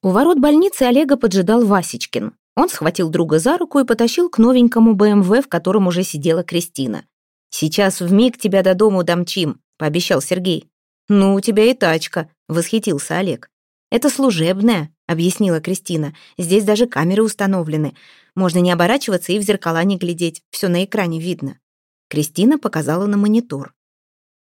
У ворот больницы Олега поджидал Васечкин. Он схватил друга за руку и потащил к новенькому БМВ, в котором уже сидела Кристина. «Сейчас вмиг тебя до дому домчим», — пообещал Сергей. «Ну, у тебя и тачка», — восхитился Олег. «Это служебная», — объяснила Кристина. «Здесь даже камеры установлены. Можно не оборачиваться и в зеркала не глядеть. Все на экране видно». Кристина показала на монитор.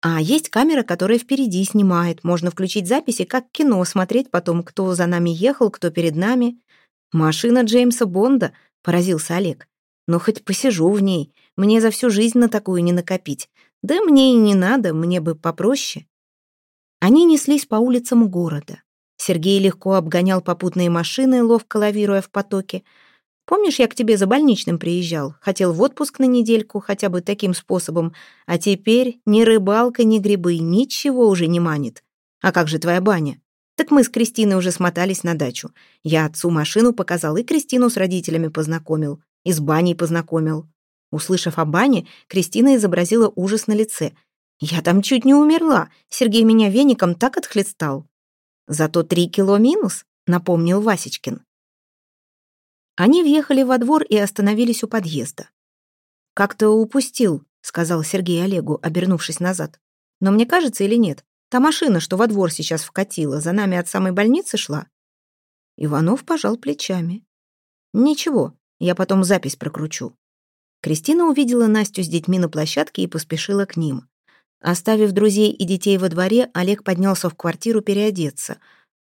А есть камера, которая впереди снимает. Можно включить записи, как кино, смотреть потом, кто за нами ехал, кто перед нами. Машина Джеймса Бонда, поразился Олег. Но хоть посижу в ней. Мне за всю жизнь на такую не накопить. Да мне и не надо, мне бы попроще. Они неслись по улицам города. Сергей легко обгонял попутные машины, ловко лавируя в потоке. Помнишь, я к тебе за больничным приезжал? Хотел в отпуск на недельку, хотя бы таким способом. А теперь ни рыбалка, ни грибы, ничего уже не манит. А как же твоя баня? Так мы с Кристиной уже смотались на дачу. Я отцу машину показал и Кристину с родителями познакомил. И с баней познакомил. Услышав о бане, Кристина изобразила ужас на лице. «Я там чуть не умерла. Сергей меня веником так отхлестал». «Зато три кило минус», — напомнил Васечкин. Они въехали во двор и остановились у подъезда. «Как-то упустил», — сказал Сергей Олегу, обернувшись назад. «Но мне кажется или нет? Та машина, что во двор сейчас вкатила, за нами от самой больницы шла?» Иванов пожал плечами. «Ничего, я потом запись прокручу». Кристина увидела Настю с детьми на площадке и поспешила к ним. Оставив друзей и детей во дворе, Олег поднялся в квартиру переодеться.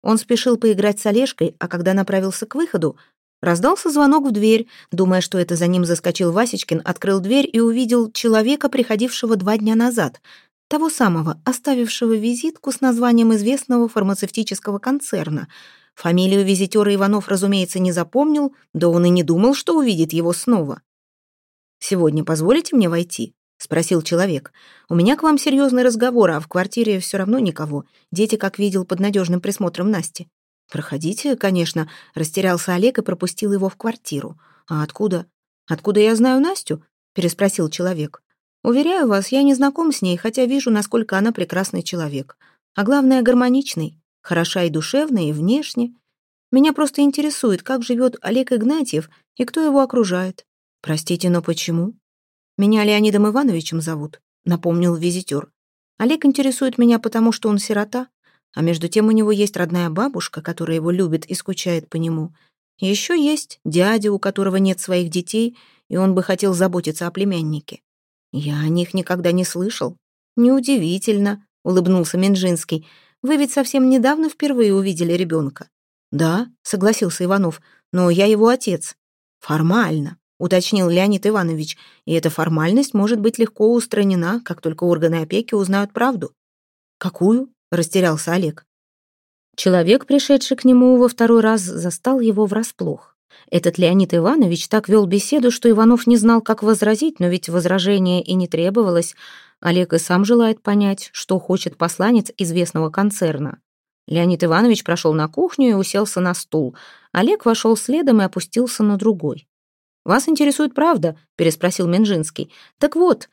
Он спешил поиграть с Олежкой, а когда направился к выходу, Раздался звонок в дверь. Думая, что это за ним заскочил Васечкин, открыл дверь и увидел человека, приходившего два дня назад. Того самого, оставившего визитку с названием известного фармацевтического концерна. Фамилию визитера Иванов, разумеется, не запомнил, да он и не думал, что увидит его снова. «Сегодня позволите мне войти?» — спросил человек. «У меня к вам серьезный разговор, а в квартире все равно никого. Дети, как видел, под надежным присмотром Насти. «Проходите, конечно», — растерялся Олег и пропустил его в квартиру. «А откуда? Откуда я знаю Настю?» — переспросил человек. «Уверяю вас, я не знаком с ней, хотя вижу, насколько она прекрасный человек. А главное, гармоничный, хороша и душевно, и внешне. Меня просто интересует, как живет Олег Игнатьев и кто его окружает. Простите, но почему? Меня Леонидом Ивановичем зовут», — напомнил визитер. «Олег интересует меня, потому что он сирота, а между тем у него есть родная бабушка, которая его любит и скучает по нему. Еще есть дядя, у которого нет своих детей, и он бы хотел заботиться о племяннике. Я о них никогда не слышал. Неудивительно, улыбнулся Минжинский. Вы ведь совсем недавно впервые увидели ребенка. Да, согласился Иванов, но я его отец. Формально, уточнил Леонид Иванович, и эта формальность может быть легко устранена, как только органы опеки узнают правду. Какую? Растерялся Олег. Человек, пришедший к нему во второй раз, застал его врасплох. Этот Леонид Иванович так вел беседу, что Иванов не знал, как возразить, но ведь возражение и не требовалось. Олег и сам желает понять, что хочет посланец известного концерна. Леонид Иванович прошел на кухню и уселся на стул. Олег вошел следом и опустился на другой. «Вас интересует правда?» — переспросил Менжинский. «Так вот,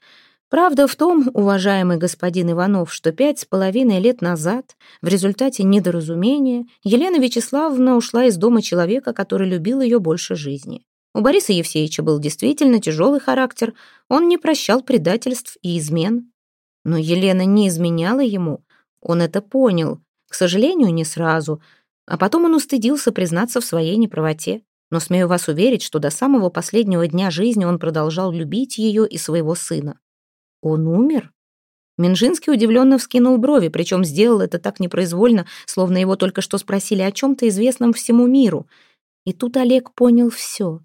Правда в том, уважаемый господин Иванов, что пять с половиной лет назад, в результате недоразумения, Елена Вячеславовна ушла из дома человека, который любил ее больше жизни. У Бориса Евсеевича был действительно тяжелый характер, он не прощал предательств и измен. Но Елена не изменяла ему, он это понял, к сожалению, не сразу, а потом он устыдился признаться в своей неправоте. Но смею вас уверить, что до самого последнего дня жизни он продолжал любить ее и своего сына. Он умер? Минжинский удивленно вскинул брови, причем сделал это так непроизвольно, словно его только что спросили о чем-то известном всему миру. И тут Олег понял все.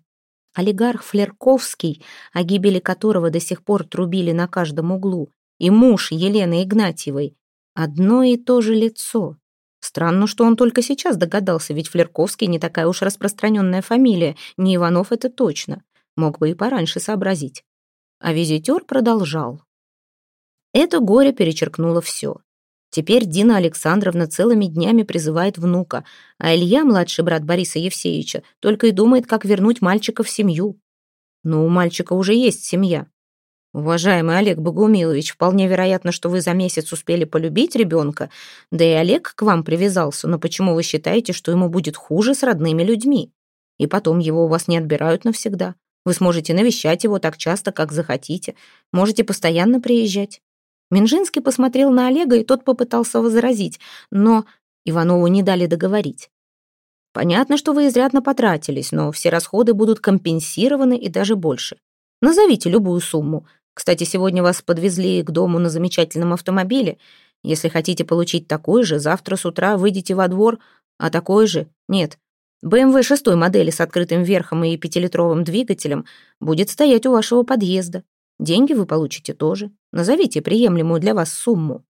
Олигарх Флерковский, о гибели которого до сих пор трубили на каждом углу, и муж Елены Игнатьевой. Одно и то же лицо. Странно, что он только сейчас догадался, ведь Флерковский не такая уж распространенная фамилия, не Иванов это точно. Мог бы и пораньше сообразить. А визитер продолжал. Это горе перечеркнуло все. Теперь Дина Александровна целыми днями призывает внука, а Илья, младший брат Бориса Евсеевича, только и думает, как вернуть мальчика в семью. Но у мальчика уже есть семья. Уважаемый Олег Богумилович, вполне вероятно, что вы за месяц успели полюбить ребенка, да и Олег к вам привязался, но почему вы считаете, что ему будет хуже с родными людьми? И потом его у вас не отбирают навсегда. Вы сможете навещать его так часто, как захотите. Можете постоянно приезжать. Минжинский посмотрел на Олега, и тот попытался возразить, но Иванову не дали договорить. Понятно, что вы изрядно потратились, но все расходы будут компенсированы и даже больше. Назовите любую сумму. Кстати, сегодня вас подвезли к дому на замечательном автомобиле. Если хотите получить такой же, завтра с утра выйдете во двор, а такой же нет. БМВ шестой модели с открытым верхом и пятилитровым двигателем будет стоять у вашего подъезда. Деньги вы получите тоже. Назовите приемлемую для вас сумму.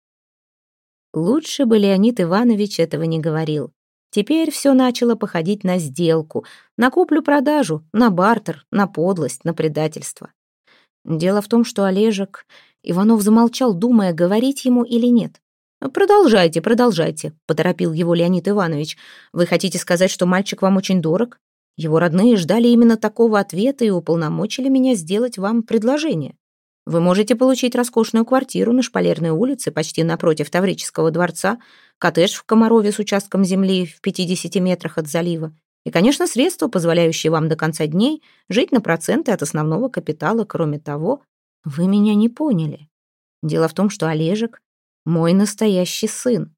Лучше бы Леонид Иванович этого не говорил. Теперь все начало походить на сделку, на куплю-продажу, на бартер, на подлость, на предательство. Дело в том, что Олежек... Иванов замолчал, думая, говорить ему или нет. «Продолжайте, продолжайте», — поторопил его Леонид Иванович. «Вы хотите сказать, что мальчик вам очень дорог? Его родные ждали именно такого ответа и уполномочили меня сделать вам предложение. Вы можете получить роскошную квартиру на Шпалерной улице, почти напротив Таврического дворца, коттедж в Комарове с участком земли в 50 метрах от залива, и, конечно, средства, позволяющие вам до конца дней жить на проценты от основного капитала. Кроме того, вы меня не поняли. Дело в том, что Олежек — мой настоящий сын.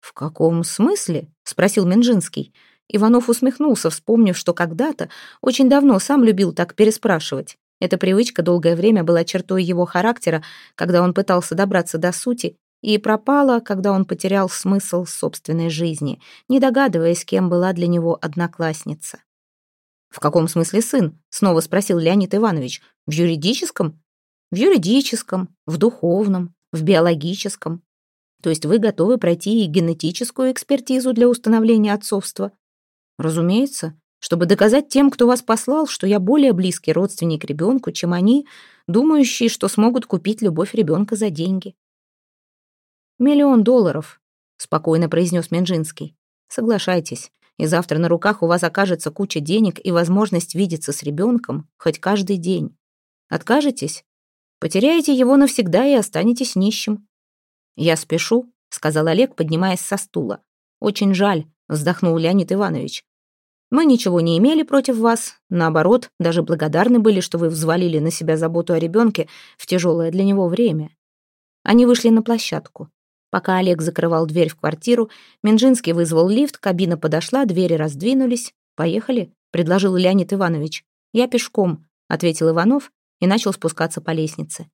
«В каком смысле?» — спросил Минжинский. Иванов усмехнулся, вспомнив, что когда-то, очень давно, сам любил так переспрашивать. Эта привычка долгое время была чертой его характера, когда он пытался добраться до сути и пропала, когда он потерял смысл собственной жизни, не догадываясь, кем была для него одноклассница. «В каком смысле сын?» — снова спросил Леонид Иванович. «В юридическом?» «В юридическом, в духовном, в биологическом. То есть вы готовы пройти и генетическую экспертизу для установления отцовства?» «Разумеется, чтобы доказать тем, кто вас послал, что я более близкий родственник ребенку, чем они, думающие, что смогут купить любовь ребенка за деньги. «Миллион долларов», — спокойно произнес Менжинский. «Соглашайтесь, и завтра на руках у вас окажется куча денег и возможность видеться с ребенком хоть каждый день. Откажетесь? Потеряете его навсегда и останетесь нищим». «Я спешу», — сказал Олег, поднимаясь со стула. «Очень жаль», — вздохнул Леонид Иванович. «Мы ничего не имели против вас. Наоборот, даже благодарны были, что вы взвалили на себя заботу о ребенке в тяжелое для него время». Они вышли на площадку. Пока Олег закрывал дверь в квартиру, Минжинский вызвал лифт, кабина подошла, двери раздвинулись. «Поехали», — предложил Леонид Иванович. «Я пешком», — ответил Иванов и начал спускаться по лестнице.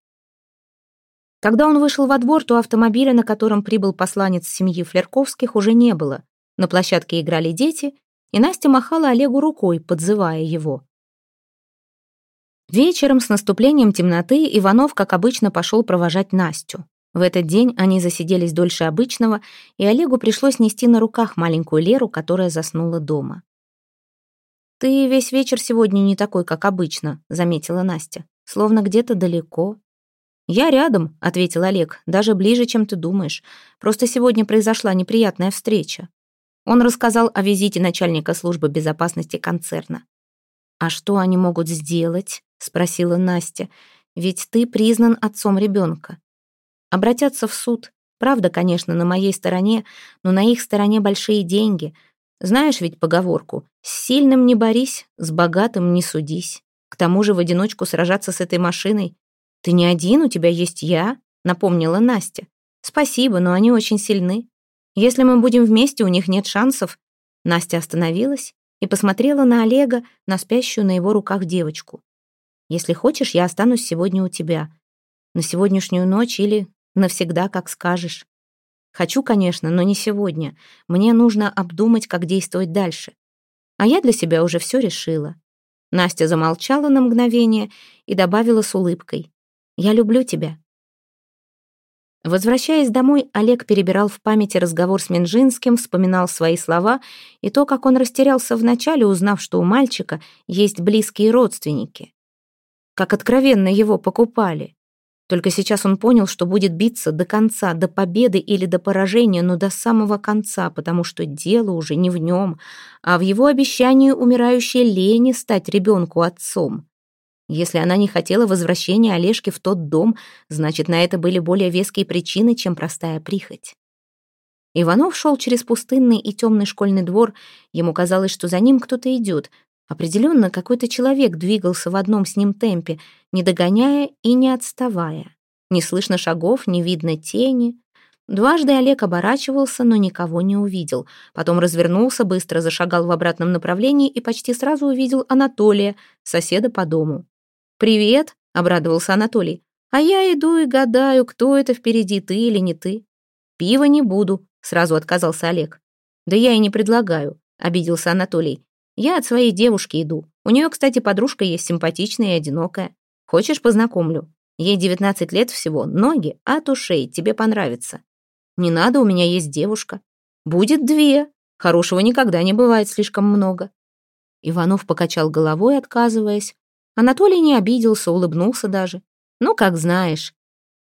Когда он вышел во двор, то автомобиля, на котором прибыл посланец семьи Флерковских, уже не было. На площадке играли дети, и Настя махала Олегу рукой, подзывая его. Вечером с наступлением темноты Иванов, как обычно, пошел провожать Настю. В этот день они засиделись дольше обычного, и Олегу пришлось нести на руках маленькую Леру, которая заснула дома. «Ты весь вечер сегодня не такой, как обычно», — заметила Настя. «Словно где-то далеко». «Я рядом», — ответил Олег, — «даже ближе, чем ты думаешь. Просто сегодня произошла неприятная встреча». Он рассказал о визите начальника службы безопасности концерна. «А что они могут сделать?» — спросила Настя. «Ведь ты признан отцом ребенка. Обратятся в суд. Правда, конечно, на моей стороне, но на их стороне большие деньги. Знаешь ведь поговорку «С сильным не борись, с богатым не судись». К тому же в одиночку сражаться с этой машиной. «Ты не один, у тебя есть я», — напомнила Настя. «Спасибо, но они очень сильны. Если мы будем вместе, у них нет шансов». Настя остановилась и посмотрела на Олега, на спящую на его руках девочку. «Если хочешь, я останусь сегодня у тебя. На сегодняшнюю ночь или Навсегда, как скажешь. Хочу, конечно, но не сегодня. Мне нужно обдумать, как действовать дальше. А я для себя уже все решила. Настя замолчала на мгновение и добавила с улыбкой. «Я люблю тебя». Возвращаясь домой, Олег перебирал в памяти разговор с Минжинским, вспоминал свои слова и то, как он растерялся вначале, узнав, что у мальчика есть близкие родственники. Как откровенно его покупали. Только сейчас он понял, что будет биться до конца, до победы или до поражения, но до самого конца, потому что дело уже не в нем, а в его обещании умирающей Лене стать ребенку отцом. Если она не хотела возвращения Олежки в тот дом, значит, на это были более веские причины, чем простая прихоть. Иванов шел через пустынный и темный школьный двор. Ему казалось, что за ним кто-то идет. Определенно, какой-то человек двигался в одном с ним темпе, не догоняя и не отставая. Не слышно шагов, не видно тени. Дважды Олег оборачивался, но никого не увидел. Потом развернулся, быстро зашагал в обратном направлении и почти сразу увидел Анатолия, соседа по дому. «Привет!» — обрадовался Анатолий. «А я иду и гадаю, кто это впереди, ты или не ты?» «Пива не буду», — сразу отказался Олег. «Да я и не предлагаю», — обиделся Анатолий. «Я от своей девушки иду. У нее, кстати, подружка есть симпатичная и одинокая. Хочешь, познакомлю? Ей девятнадцать лет всего, ноги от ушей, тебе понравится. Не надо, у меня есть девушка. Будет две. Хорошего никогда не бывает слишком много. Иванов покачал головой, отказываясь. Анатолий не обиделся, улыбнулся даже. Ну, как знаешь.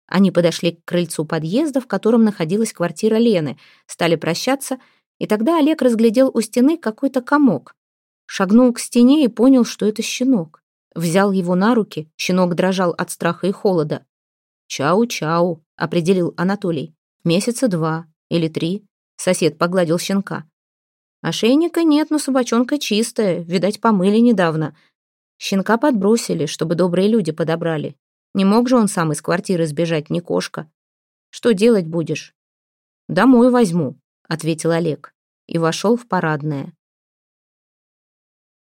Они подошли к крыльцу подъезда, в котором находилась квартира Лены, стали прощаться, и тогда Олег разглядел у стены какой-то комок. Шагнул к стене и понял, что это щенок. Взял его на руки, щенок дрожал от страха и холода. «Чау-чау», — определил Анатолий. Месяца два или три. Сосед погладил щенка. Ошейника нет, но собачонка чистая, видать, помыли недавно. Щенка подбросили, чтобы добрые люди подобрали. Не мог же он сам из квартиры сбежать, не кошка. Что делать будешь? Домой возьму, ответил Олег и вошел в парадное.